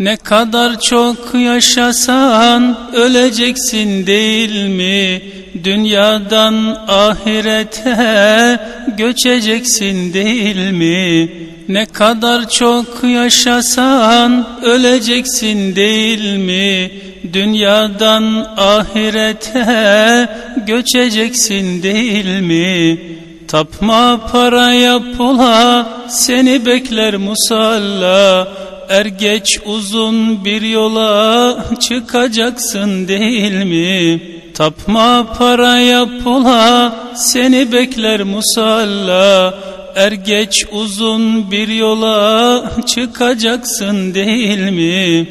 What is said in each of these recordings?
Ne kadar çok yaşasan öleceksin değil mi? Dünyadan ahirete göçeceksin değil mi? Ne kadar çok yaşasan öleceksin değil mi? Dünyadan ahirete göçeceksin değil mi? Tapma paraya pula seni bekler musalla Er geç uzun bir yola çıkacaksın değil mi? Tapma paraya pula seni bekler musalla Er geç uzun bir yola çıkacaksın değil mi?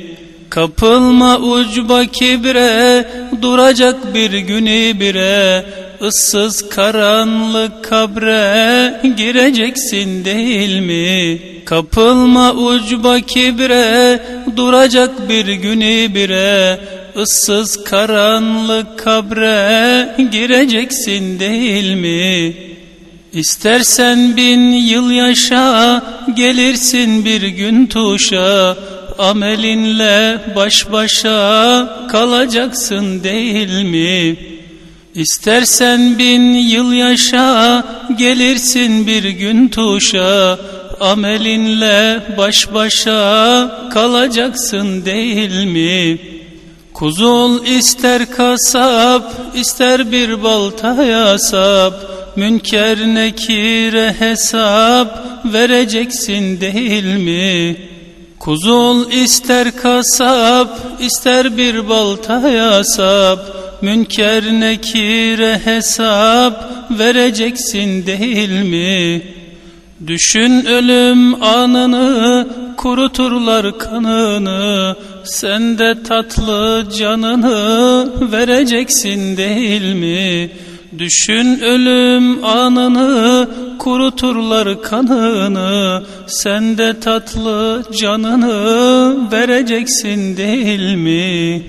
Kapılma ucba kibre duracak bir günü bire ıssız karanlık kabre gireceksin değil mi? Kapılma ucba kibre duracak bir günü bire ıssız karanlık kabre gireceksin değil mi? İstersen bin yıl yaşa gelirsin bir gün tuşa amelinle baş başa kalacaksın değil mi? İstersen bin yıl yaşa gelirsin bir gün tuşa amelinle baş başa kalacaksın değil mi? Kuzul ister kasap ister bir baltaya sap Münker nekire hesap vereceksin değil mi? Kuzul ister kasap ister bir baltaya sap Münker nekire hesap vereceksin değil mi? Düşün ölüm anını kuruturlar kanını Sen de tatlı canını vereceksin değil mi? Düşün ölüm anını kuruturlar kanını Sen de tatlı canını vereceksin değil mi?